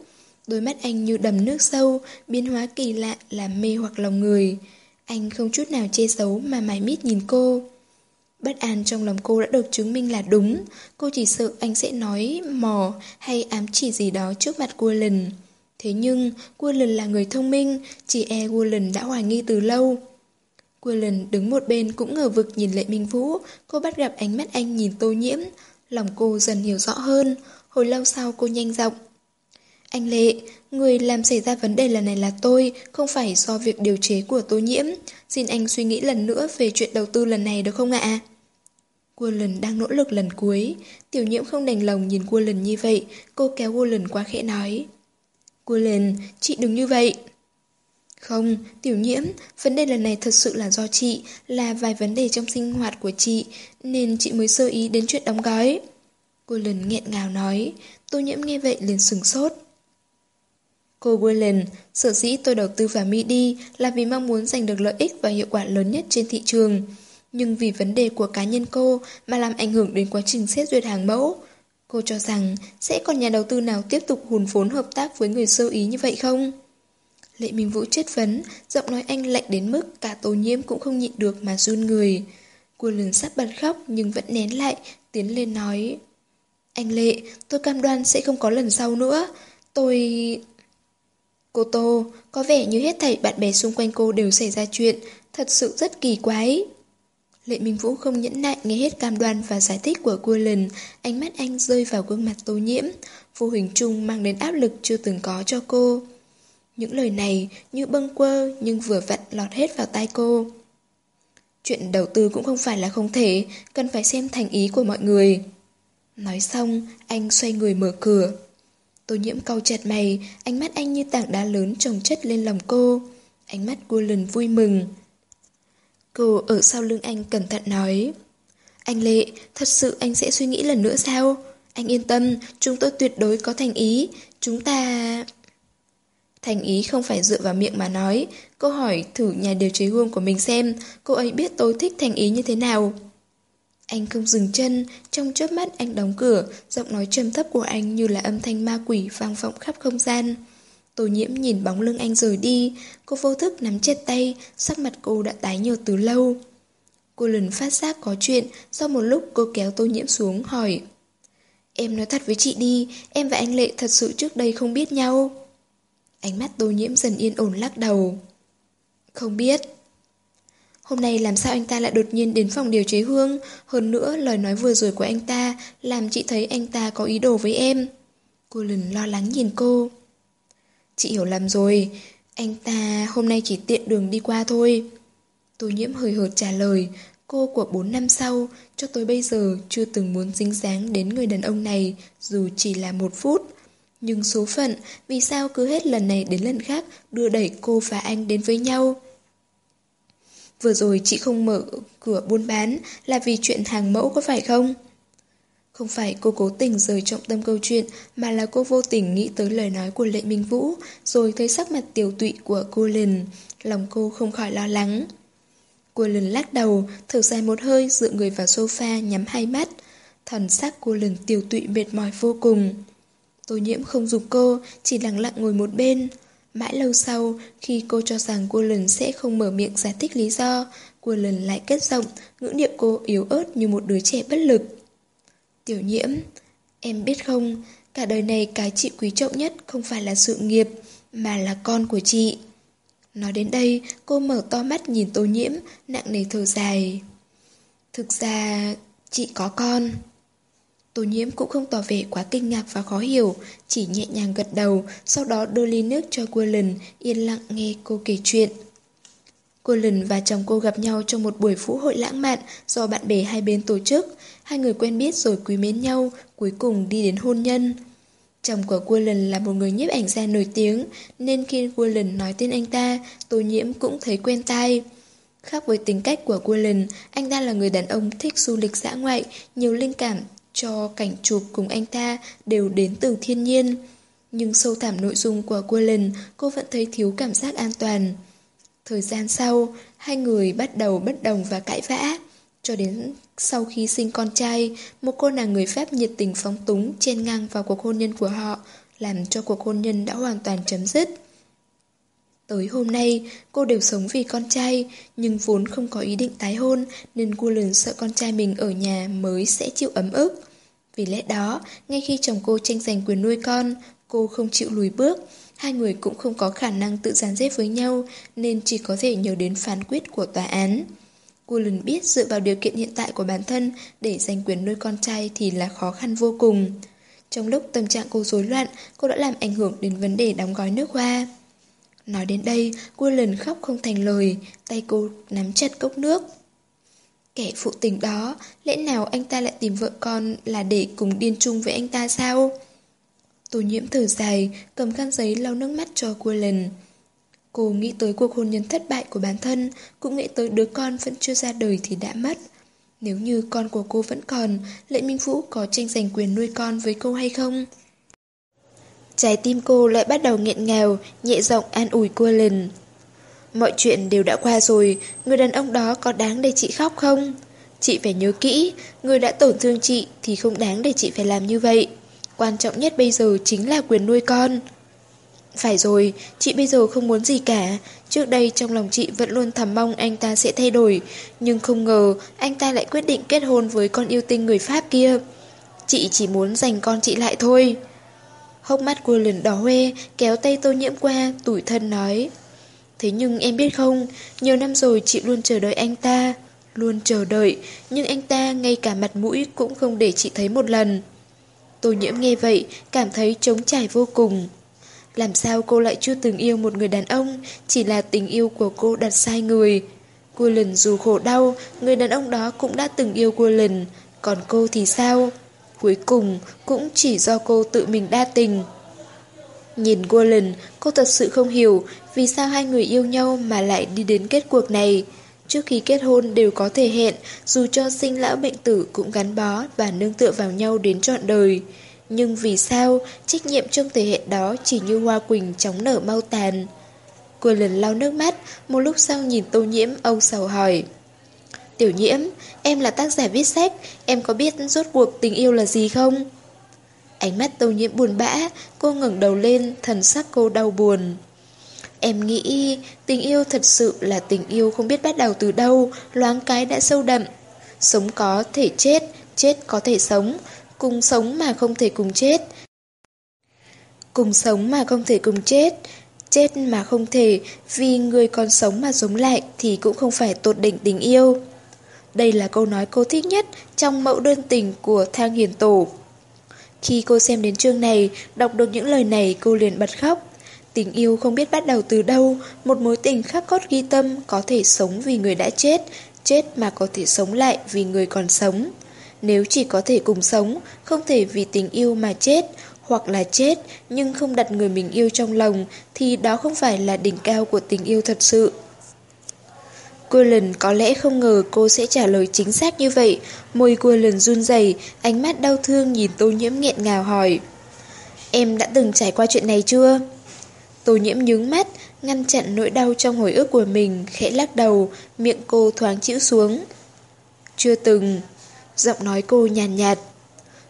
Đôi mắt anh như đầm nước sâu, biến hóa kỳ lạ làm mê hoặc lòng người. Anh không chút nào che giấu mà mải mít nhìn cô. Bất an trong lòng cô đã được chứng minh là đúng, cô chỉ sợ anh sẽ nói mò hay ám chỉ gì đó trước mặt cô. Thế nhưng, Quillen là người thông minh, chỉ e Quillen đã hoài nghi từ lâu. Quillen đứng một bên cũng ngờ vực nhìn Lệ Minh Vũ, cô bắt gặp ánh mắt anh nhìn tô nhiễm. Lòng cô dần hiểu rõ hơn, hồi lâu sau cô nhanh giọng. Anh Lệ, người làm xảy ra vấn đề lần này là tôi, không phải do việc điều chế của tô nhiễm. Xin anh suy nghĩ lần nữa về chuyện đầu tư lần này được không ạ? Quillen đang nỗ lực lần cuối. Tiểu nhiễm không đành lòng nhìn Quillen như vậy, cô kéo Quillen qua khẽ nói. Cua lần, chị đừng như vậy. Không, tiểu nhiễm, vấn đề lần này thật sự là do chị, là vài vấn đề trong sinh hoạt của chị, nên chị mới sơ ý đến chuyện đóng gói. Cô lần nghẹn ngào nói, tô nhiễm nghe vậy liền sừng sốt. Cô Willen, sở dĩ tôi đầu tư vào MIDI là vì mong muốn giành được lợi ích và hiệu quả lớn nhất trên thị trường. Nhưng vì vấn đề của cá nhân cô mà làm ảnh hưởng đến quá trình xét duyệt hàng mẫu, Cô cho rằng sẽ còn nhà đầu tư nào tiếp tục hùn vốn hợp tác với người sơ ý như vậy không? Lệ Minh Vũ chất vấn, giọng nói anh lạnh đến mức cả tô nhiễm cũng không nhịn được mà run người. Cô lần sắp bật khóc nhưng vẫn nén lại, tiến lên nói. Anh Lệ, tôi cam đoan sẽ không có lần sau nữa. Tôi... Cô Tô, có vẻ như hết thảy bạn bè xung quanh cô đều xảy ra chuyện, thật sự rất kỳ quái. Lệ Minh Vũ không nhẫn nại nghe hết cam đoan và giải thích của cô lần, ánh mắt anh rơi vào gương mặt tô nhiễm, vô hình chung mang đến áp lực chưa từng có cho cô. Những lời này như bâng quơ nhưng vừa vặn lọt hết vào tai cô. Chuyện đầu tư cũng không phải là không thể, cần phải xem thành ý của mọi người. Nói xong, anh xoay người mở cửa. Tô nhiễm cau chặt mày, ánh mắt anh như tảng đá lớn trồng chất lên lòng cô. Ánh mắt cô lần vui mừng. Cô ở sau lưng anh cẩn thận nói. Anh Lệ, thật sự anh sẽ suy nghĩ lần nữa sao? Anh yên tâm, chúng tôi tuyệt đối có thành ý. Chúng ta... Thành ý không phải dựa vào miệng mà nói. Cô hỏi thử nhà điều chế hương của mình xem, cô ấy biết tôi thích thành ý như thế nào. Anh không dừng chân, trong chớp mắt anh đóng cửa, giọng nói trầm thấp của anh như là âm thanh ma quỷ vang vọng khắp không gian. Tô nhiễm nhìn bóng lưng anh rời đi, cô vô thức nắm chặt tay, sắc mặt cô đã tái nhợt từ lâu. Cô lần phát giác có chuyện, sau một lúc cô kéo tô nhiễm xuống hỏi. Em nói thật với chị đi, em và anh Lệ thật sự trước đây không biết nhau. Ánh mắt tô nhiễm dần yên ổn lắc đầu. Không biết. Hôm nay làm sao anh ta lại đột nhiên đến phòng điều chế hương, hơn nữa lời nói vừa rồi của anh ta làm chị thấy anh ta có ý đồ với em. Cô lần lo lắng nhìn cô. Chị hiểu lầm rồi, anh ta hôm nay chỉ tiện đường đi qua thôi. Tô nhiễm hời hợt trả lời, Cô của 4 năm sau, cho tới bây giờ chưa từng muốn dính dáng đến người đàn ông này, dù chỉ là một phút. Nhưng số phận, vì sao cứ hết lần này đến lần khác đưa đẩy cô và anh đến với nhau? Vừa rồi chị không mở cửa buôn bán là vì chuyện hàng mẫu có phải không? Không phải cô cố tình rời trọng tâm câu chuyện mà là cô vô tình nghĩ tới lời nói của Lệ Minh Vũ rồi thấy sắc mặt tiểu tụy của cô Lình. Lòng cô không khỏi lo lắng. Cô Lình lắc đầu, thở dài một hơi dựa người vào sofa nhắm hai mắt. Thần sắc cô Lình tiểu tụy mệt mỏi vô cùng. Tô nhiễm không dục cô, chỉ lặng lặng ngồi một bên. Mãi lâu sau, khi cô cho rằng cô lần sẽ không mở miệng giải thích lý do, cô lần lại cất giọng, ngữ điệu cô yếu ớt như một đứa trẻ bất lực. Tiểu nhiễm, em biết không, cả đời này cái chị quý trọng nhất không phải là sự nghiệp, mà là con của chị. Nói đến đây, cô mở to mắt nhìn tô nhiễm, nặng nề thở dài. Thực ra, chị có con. Tô nhiễm cũng không tỏ vẻ quá kinh ngạc và khó hiểu, chỉ nhẹ nhàng gật đầu, sau đó đưa ly nước cho cô lần, yên lặng nghe cô kể chuyện. Cô lần và chồng cô gặp nhau trong một buổi vũ hội lãng mạn do bạn bè hai bên tổ chức. Hai người quen biết rồi quý mến nhau, cuối cùng đi đến hôn nhân. Chồng của cô lần là một người nhiếp ảnh gia nổi tiếng, nên khi cô lần nói tên anh ta, tô nhiễm cũng thấy quen tai. Khác với tính cách của cô lần, anh ta là người đàn ông thích du lịch dã ngoại, nhiều linh cảm cho cảnh chụp cùng anh ta đều đến từ thiên nhiên. Nhưng sâu thẳm nội dung của cô lần, cô vẫn thấy thiếu cảm giác an toàn. Thời gian sau, hai người bắt đầu bất đồng và cãi vã. Cho đến sau khi sinh con trai, một cô nàng người Pháp nhiệt tình phóng túng chen ngang vào cuộc hôn nhân của họ, làm cho cuộc hôn nhân đã hoàn toàn chấm dứt. Tới hôm nay, cô đều sống vì con trai, nhưng vốn không có ý định tái hôn, nên cô lần sợ con trai mình ở nhà mới sẽ chịu ấm ức. Vì lẽ đó, ngay khi chồng cô tranh giành quyền nuôi con, cô không chịu lùi bước. Hai người cũng không có khả năng tự gián xếp với nhau, nên chỉ có thể nhờ đến phán quyết của tòa án. Cô lần biết dựa vào điều kiện hiện tại của bản thân để giành quyền nuôi con trai thì là khó khăn vô cùng. Trong lúc tâm trạng cô rối loạn, cô đã làm ảnh hưởng đến vấn đề đóng gói nước hoa. Nói đến đây, cô lần khóc không thành lời, tay cô nắm chặt cốc nước. Kẻ phụ tình đó, lẽ nào anh ta lại tìm vợ con là để cùng điên chung với anh ta sao? Tô nhiễm thở dài, cầm khăn giấy lau nước mắt cho cô lần. Cô nghĩ tới cuộc hôn nhân thất bại của bản thân, cũng nghĩ tới đứa con vẫn chưa ra đời thì đã mất. Nếu như con của cô vẫn còn, Lệ Minh Vũ có tranh giành quyền nuôi con với cô hay không? Trái tim cô lại bắt đầu nghẹn ngào, nhẹ giọng an ủi cô lần. Mọi chuyện đều đã qua rồi, người đàn ông đó có đáng để chị khóc không? Chị phải nhớ kỹ, người đã tổn thương chị thì không đáng để chị phải làm như vậy. Quan trọng nhất bây giờ chính là quyền nuôi con. Phải rồi, chị bây giờ không muốn gì cả. Trước đây trong lòng chị vẫn luôn thầm mong anh ta sẽ thay đổi. Nhưng không ngờ anh ta lại quyết định kết hôn với con yêu tinh người Pháp kia. Chị chỉ muốn giành con chị lại thôi. Hốc mắt cô lần đỏ hoe, kéo tay tô nhiễm qua, tủi thân nói. Thế nhưng em biết không, nhiều năm rồi chị luôn chờ đợi anh ta. Luôn chờ đợi, nhưng anh ta ngay cả mặt mũi cũng không để chị thấy một lần. Tô nhiễm nghe vậy, cảm thấy trống trải vô cùng. Làm sao cô lại chưa từng yêu một người đàn ông, chỉ là tình yêu của cô đặt sai người. Cô lần dù khổ đau, người đàn ông đó cũng đã từng yêu cô lần, còn cô thì sao? Cuối cùng cũng chỉ do cô tự mình đa tình. Nhìn Wallen, cô thật sự không hiểu vì sao hai người yêu nhau mà lại đi đến kết cuộc này. Trước khi kết hôn đều có thể hẹn, dù cho sinh lão bệnh tử cũng gắn bó và nương tựa vào nhau đến trọn đời. Nhưng vì sao, trách nhiệm trong thể hệ đó chỉ như hoa quỳnh chóng nở mau tàn. Cô lần lau nước mắt, một lúc sau nhìn tô nhiễm, âu sầu hỏi. Tiểu nhiễm, em là tác giả viết sách, em có biết rốt cuộc tình yêu là gì không? Ánh mắt tô nhiễm buồn bã, cô ngẩng đầu lên, thần sắc cô đau buồn. Em nghĩ tình yêu thật sự là tình yêu không biết bắt đầu từ đâu, loáng cái đã sâu đậm. Sống có thể chết, chết có thể sống, cùng sống mà không thể cùng chết. Cùng sống mà không thể cùng chết, chết mà không thể, vì người còn sống mà sống lại thì cũng không phải tột đỉnh tình yêu. Đây là câu nói cô thích nhất trong mẫu đơn tình của Thang Hiền Tổ. Khi cô xem đến chương này, đọc được những lời này cô liền bật khóc. Tình yêu không biết bắt đầu từ đâu, một mối tình khắc cốt ghi tâm có thể sống vì người đã chết, chết mà có thể sống lại vì người còn sống. Nếu chỉ có thể cùng sống, không thể vì tình yêu mà chết, hoặc là chết nhưng không đặt người mình yêu trong lòng, thì đó không phải là đỉnh cao của tình yêu thật sự. Quillen có lẽ không ngờ cô sẽ trả lời chính xác như vậy. Môi Quillen run rẩy, ánh mắt đau thương nhìn tô nhiễm nghẹn ngào hỏi. Em đã từng trải qua chuyện này chưa? Tô nhiễm nhướng mắt, ngăn chặn nỗi đau trong hồi ức của mình, khẽ lắc đầu, miệng cô thoáng chịu xuống. Chưa từng. Giọng nói cô nhàn nhạt, nhạt.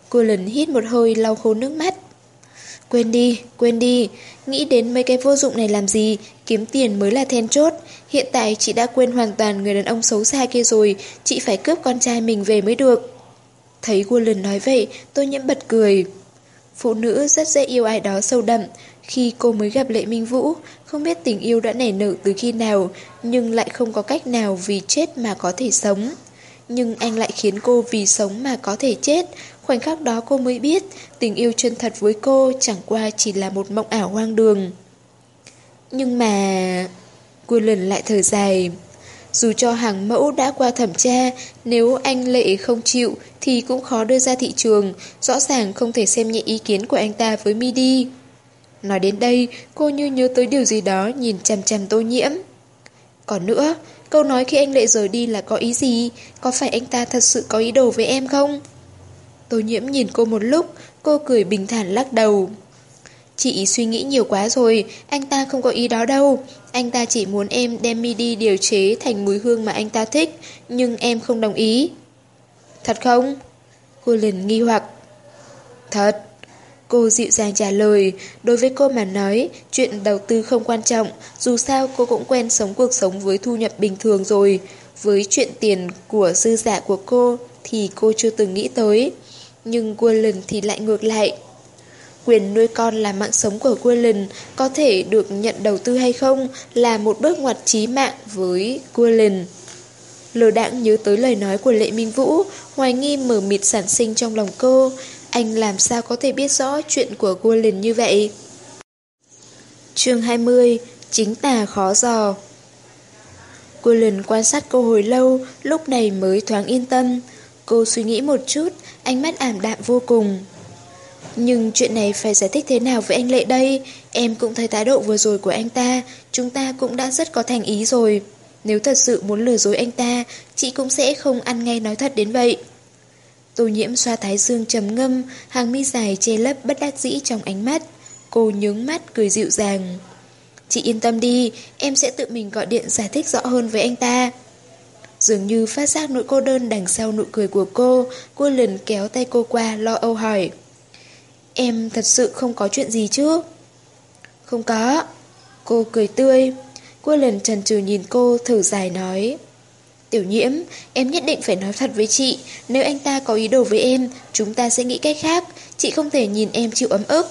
Cô lần hít một hơi lau khô nước mắt. Quên đi, quên đi, nghĩ đến mấy cái vô dụng này làm gì, kiếm tiền mới là then chốt. Hiện tại chị đã quên hoàn toàn người đàn ông xấu xa kia rồi, chị phải cướp con trai mình về mới được. Thấy cô lần nói vậy, tôi nhiễm bật cười. Phụ nữ rất dễ yêu ai đó sâu đậm. Khi cô mới gặp Lệ Minh Vũ, không biết tình yêu đã nảy nở từ khi nào, nhưng lại không có cách nào vì chết mà có thể sống. Nhưng anh lại khiến cô vì sống mà có thể chết. Khoảnh khắc đó cô mới biết, tình yêu chân thật với cô chẳng qua chỉ là một mộng ảo hoang đường. Nhưng mà... quillen lần lại thở dài. Dù cho hàng mẫu đã qua thẩm tra, nếu anh Lệ không chịu thì cũng khó đưa ra thị trường, rõ ràng không thể xem nhẹ ý kiến của anh ta với Midi. Nói đến đây, cô như nhớ tới điều gì đó nhìn chằm chằm tô nhiễm. Còn nữa, câu nói khi anh Lệ rời đi là có ý gì? Có phải anh ta thật sự có ý đồ với em không? Tô nhiễm nhìn cô một lúc, cô cười bình thản lắc đầu. Chị suy nghĩ nhiều quá rồi, anh ta không có ý đó đâu. Anh ta chỉ muốn em đem midi điều chế thành mùi hương mà anh ta thích, nhưng em không đồng ý. Thật không? Cô liền nghi hoặc. Thật. Cô dịu dàng trả lời, đối với cô mà nói, chuyện đầu tư không quan trọng, dù sao cô cũng quen sống cuộc sống với thu nhập bình thường rồi. Với chuyện tiền của dư giả của cô thì cô chưa từng nghĩ tới. Nhưng Quillen thì lại ngược lại. Quyền nuôi con là mạng sống của Quillen, có thể được nhận đầu tư hay không là một bước ngoặt chí mạng với Quillen. Lờ đãng nhớ tới lời nói của Lệ Minh Vũ, hoài nghi mở mịt sản sinh trong lòng cô. Anh làm sao có thể biết rõ chuyện của Gulen như vậy? chương 20 Chính tà khó dò Gulen quan sát cô hồi lâu, lúc này mới thoáng yên tâm. Cô suy nghĩ một chút, ánh mắt ảm đạm vô cùng. Nhưng chuyện này phải giải thích thế nào với anh Lệ đây? Em cũng thấy thái độ vừa rồi của anh ta, chúng ta cũng đã rất có thành ý rồi. Nếu thật sự muốn lừa dối anh ta, chị cũng sẽ không ăn ngay nói thật đến vậy. Tô nhiễm xoa thái dương trầm ngâm, hàng mi dài che lấp bất đắc dĩ trong ánh mắt. Cô nhướng mắt cười dịu dàng. Chị yên tâm đi, em sẽ tự mình gọi điện giải thích rõ hơn với anh ta. Dường như phát giác nỗi cô đơn đằng sau nụ cười của cô, cô lần kéo tay cô qua lo âu hỏi. Em thật sự không có chuyện gì chứ? Không có. Cô cười tươi. Cô lần trần trừ nhìn cô thử dài nói. Tiểu nhiễm, em nhất định phải nói thật với chị. Nếu anh ta có ý đồ với em, chúng ta sẽ nghĩ cách khác. Chị không thể nhìn em chịu ấm ức.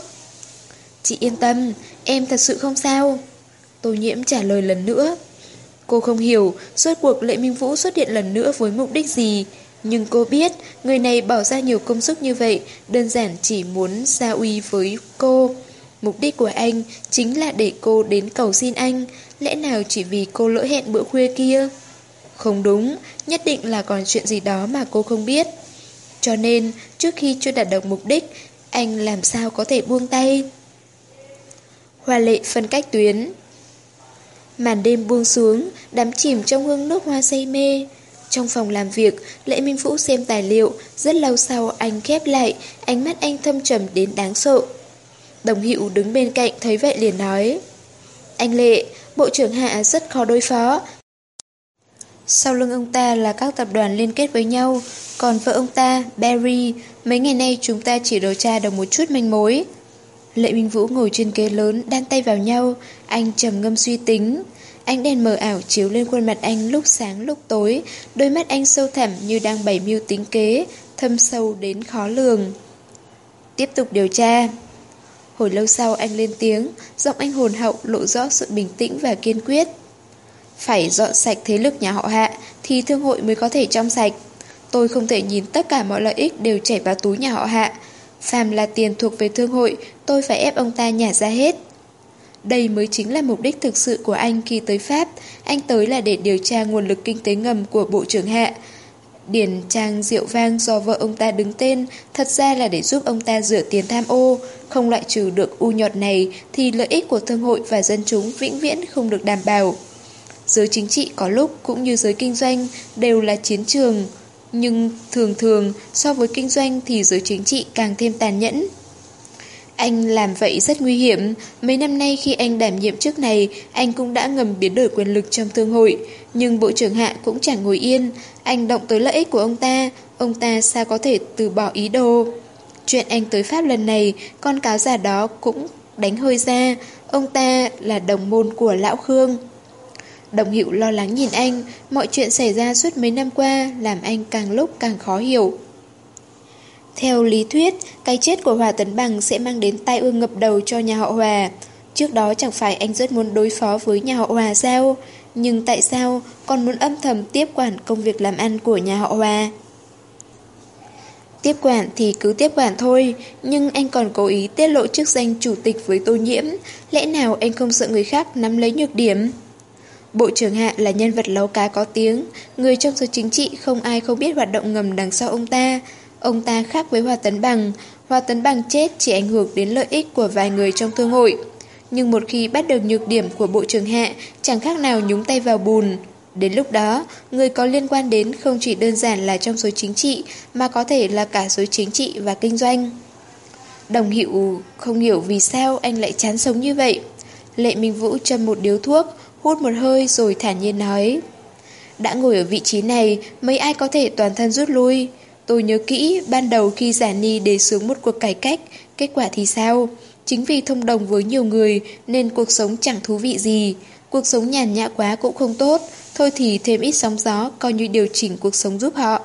Chị yên tâm, em thật sự không sao. Tô nhiễm trả lời lần nữa. Cô không hiểu, suốt cuộc Lệ Minh Vũ xuất hiện lần nữa với mục đích gì. Nhưng cô biết, người này bỏ ra nhiều công sức như vậy, đơn giản chỉ muốn xa uy với cô. Mục đích của anh chính là để cô đến cầu xin anh, lẽ nào chỉ vì cô lỡ hẹn bữa khuya kia? Không đúng, nhất định là còn chuyện gì đó mà cô không biết. Cho nên, trước khi chưa đạt được mục đích, anh làm sao có thể buông tay? Hoa lệ phân cách tuyến Màn đêm buông xuống, đắm chìm trong hương nước hoa say mê. Trong phòng làm việc, Lệ Minh Vũ xem tài liệu, rất lâu sau anh khép lại, ánh mắt anh thâm trầm đến đáng sợ. Đồng hiệu đứng bên cạnh thấy vậy liền nói. Anh Lệ, Bộ trưởng Hạ rất khó đối phó. Sau lưng ông ta là các tập đoàn liên kết với nhau, còn vợ ông ta, Barry, mấy ngày nay chúng ta chỉ điều tra được một chút manh mối. Lệ Minh Vũ ngồi trên ghế lớn, đan tay vào nhau, anh trầm ngâm suy tính. Ánh đèn mờ ảo chiếu lên khuôn mặt anh lúc sáng lúc tối, đôi mắt anh sâu thẳm như đang bày mưu tính kế, thâm sâu đến khó lường. Tiếp tục điều tra. Hồi lâu sau anh lên tiếng, giọng anh hồn hậu lộ rõ sự bình tĩnh và kiên quyết. Phải dọn sạch thế lực nhà họ hạ thì thương hội mới có thể trong sạch. Tôi không thể nhìn tất cả mọi lợi ích đều chảy vào túi nhà họ hạ. Phàm là tiền thuộc về thương hội, tôi phải ép ông ta nhả ra hết. Đây mới chính là mục đích thực sự của anh khi tới Pháp. Anh tới là để điều tra nguồn lực kinh tế ngầm của Bộ trưởng Hạ. Điển trang rượu vang do vợ ông ta đứng tên thật ra là để giúp ông ta rửa tiền tham ô. Không loại trừ được u nhọt này thì lợi ích của thương hội và dân chúng vĩnh viễn không được đảm bảo. Giới chính trị có lúc cũng như giới kinh doanh đều là chiến trường. Nhưng thường thường so với kinh doanh thì giới chính trị càng thêm tàn nhẫn. Anh làm vậy rất nguy hiểm. Mấy năm nay khi anh đảm nhiệm chức này, anh cũng đã ngầm biến đổi quyền lực trong thương hội. Nhưng Bộ trưởng Hạ cũng chẳng ngồi yên. Anh động tới lợi ích của ông ta. Ông ta sao có thể từ bỏ ý đồ. Chuyện anh tới Pháp lần này, con cáo già đó cũng đánh hơi ra. Ông ta là đồng môn của Lão Khương. Đồng hiệu lo lắng nhìn anh, mọi chuyện xảy ra suốt mấy năm qua làm anh càng lúc càng khó hiểu. Theo lý thuyết, cái chết của Hòa Tấn Bằng sẽ mang đến tai ương ngập đầu cho nhà họ Hòa. Trước đó chẳng phải anh rất muốn đối phó với nhà họ Hòa sao? Nhưng tại sao còn muốn âm thầm tiếp quản công việc làm ăn của nhà họ Hòa? Tiếp quản thì cứ tiếp quản thôi, nhưng anh còn cố ý tiết lộ chức danh chủ tịch với tô nhiễm. Lẽ nào anh không sợ người khác nắm lấy nhược điểm? Bộ trưởng Hạ là nhân vật lấu cá có tiếng, người trong giới chính trị không ai không biết hoạt động ngầm đằng sau ông ta. Ông ta khác với Hoa Tấn Bằng, Hoa Tấn Bằng chết chỉ ảnh hưởng đến lợi ích của vài người trong thương hội. Nhưng một khi bắt được nhược điểm của Bộ trưởng Hạ, chẳng khác nào nhúng tay vào bùn. Đến lúc đó, người có liên quan đến không chỉ đơn giản là trong giới chính trị, mà có thể là cả giới chính trị và kinh doanh. Đồng hiệu không hiểu vì sao anh lại chán sống như vậy. Lệ Minh Vũ châm một điếu thuốc, hút một hơi rồi thản nhiên nói. Đã ngồi ở vị trí này, mấy ai có thể toàn thân rút lui. Tôi nhớ kỹ, ban đầu khi Giả Ni đề xướng một cuộc cải cách, kết quả thì sao? Chính vì thông đồng với nhiều người nên cuộc sống chẳng thú vị gì. Cuộc sống nhàn nhã quá cũng không tốt, thôi thì thêm ít sóng gió coi như điều chỉnh cuộc sống giúp họ.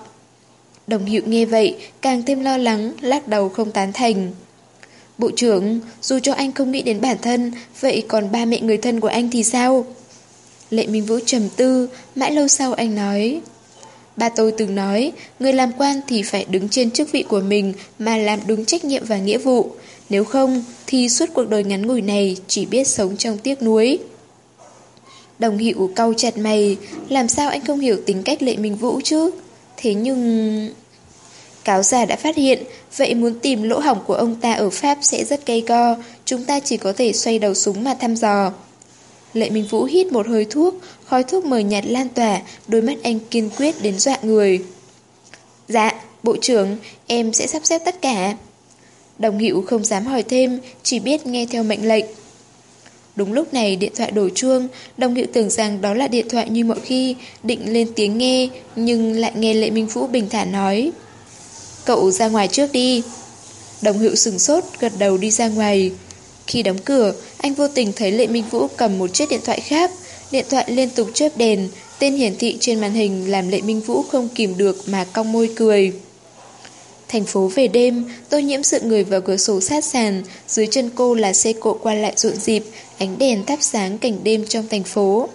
Đồng hiệu nghe vậy, càng thêm lo lắng, lắc đầu không tán thành. Bộ trưởng, dù cho anh không nghĩ đến bản thân, vậy còn ba mẹ người thân của anh thì sao? Lệ Minh Vũ trầm tư, mãi lâu sau anh nói. Ba tôi từng nói, người làm quan thì phải đứng trên chức vị của mình mà làm đúng trách nhiệm và nghĩa vụ. Nếu không, thì suốt cuộc đời ngắn ngủi này chỉ biết sống trong tiếc nuối. Đồng hiệu cau chặt mày, làm sao anh không hiểu tính cách Lệ Minh Vũ chứ? Thế nhưng... Cáo già đã phát hiện, vậy muốn tìm lỗ hỏng của ông ta ở Pháp sẽ rất cây co, chúng ta chỉ có thể xoay đầu súng mà thăm dò. Lệ Minh Vũ hít một hơi thuốc, khói thuốc mờ nhạt lan tỏa, đôi mắt anh kiên quyết đến dọa người. Dạ, Bộ trưởng, em sẽ sắp xếp tất cả. Đồng Hữu không dám hỏi thêm, chỉ biết nghe theo mệnh lệnh. Đúng lúc này điện thoại đổ chuông, đồng hiệu tưởng rằng đó là điện thoại như mọi khi, định lên tiếng nghe, nhưng lại nghe Lệ Minh Vũ bình thản nói. Cậu ra ngoài trước đi. Đồng hiệu sừng sốt, gật đầu đi ra ngoài. Khi đóng cửa, anh vô tình thấy Lệ Minh Vũ cầm một chiếc điện thoại khác. Điện thoại liên tục chớp đèn, tên hiển thị trên màn hình làm Lệ Minh Vũ không kìm được mà cong môi cười. Thành phố về đêm, tôi nhiễm sự người vào cửa sổ sát sàn, dưới chân cô là xe cộ qua lại rộn dịp, ánh đèn thắp sáng cảnh đêm trong thành phố.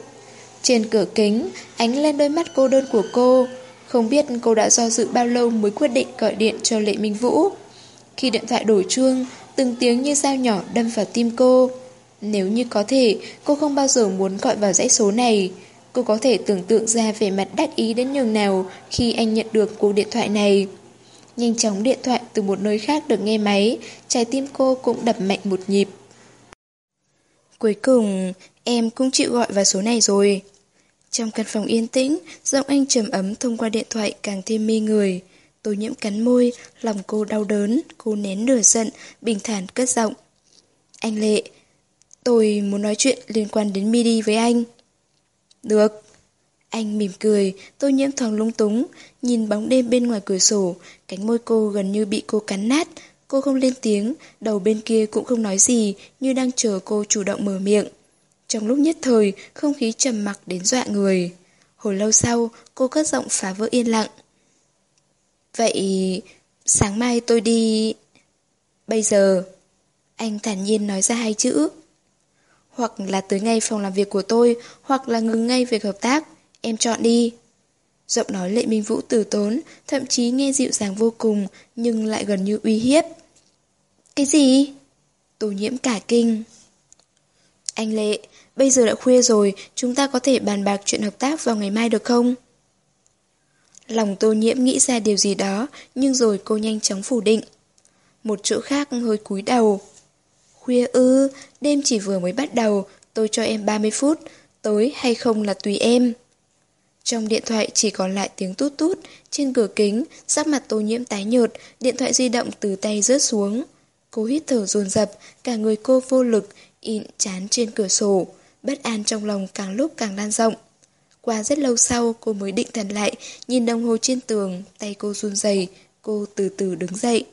Trên cửa kính, ánh lên đôi mắt cô đơn của cô. Không biết cô đã do dự bao lâu mới quyết định gọi điện cho Lệ Minh Vũ. Khi điện thoại đổ chuông, từng tiếng như dao nhỏ đâm vào tim cô. Nếu như có thể, cô không bao giờ muốn gọi vào dãy số này. Cô có thể tưởng tượng ra vẻ mặt đắc ý đến nhường nào khi anh nhận được cuộc điện thoại này. Nhanh chóng điện thoại từ một nơi khác được nghe máy, trái tim cô cũng đập mạnh một nhịp. Cuối cùng, em cũng chịu gọi vào số này rồi. Trong căn phòng yên tĩnh, giọng anh trầm ấm thông qua điện thoại càng thêm mê người. Tô nhiễm cắn môi, lòng cô đau đớn, cô nén nửa giận, bình thản cất giọng. Anh Lệ, tôi muốn nói chuyện liên quan đến Midi với anh. Được. Anh mỉm cười, tôi nhiễm thoáng lung túng, nhìn bóng đêm bên ngoài cửa sổ, cánh môi cô gần như bị cô cắn nát. Cô không lên tiếng, đầu bên kia cũng không nói gì, như đang chờ cô chủ động mở miệng. Trong lúc nhất thời, không khí trầm mặc đến dọa người. Hồi lâu sau, cô cất giọng phá vỡ yên lặng. Vậy sáng mai tôi đi... Bây giờ... Anh thản nhiên nói ra hai chữ. Hoặc là tới ngay phòng làm việc của tôi, hoặc là ngừng ngay việc hợp tác. Em chọn đi. Giọng nói Lệ Minh Vũ từ tốn, thậm chí nghe dịu dàng vô cùng, nhưng lại gần như uy hiếp. Cái gì? Tô nhiễm cả kinh. Anh Lệ, bây giờ đã khuya rồi, chúng ta có thể bàn bạc chuyện hợp tác vào ngày mai được không? Lòng tô nhiễm nghĩ ra điều gì đó, nhưng rồi cô nhanh chóng phủ định. Một chỗ khác hơi cúi đầu. Khuya ư, đêm chỉ vừa mới bắt đầu, tôi cho em 30 phút, tối hay không là tùy em. Trong điện thoại chỉ còn lại tiếng tút tút, trên cửa kính, sắc mặt tô nhiễm tái nhợt, điện thoại di động từ tay rớt xuống. Cô hít thở dồn dập, cả người cô vô lực, ịn chán trên cửa sổ, bất an trong lòng càng lúc càng lan rộng. Qua rất lâu sau, cô mới định thần lại, nhìn đồng hồ trên tường, tay cô run rẩy, cô từ từ đứng dậy.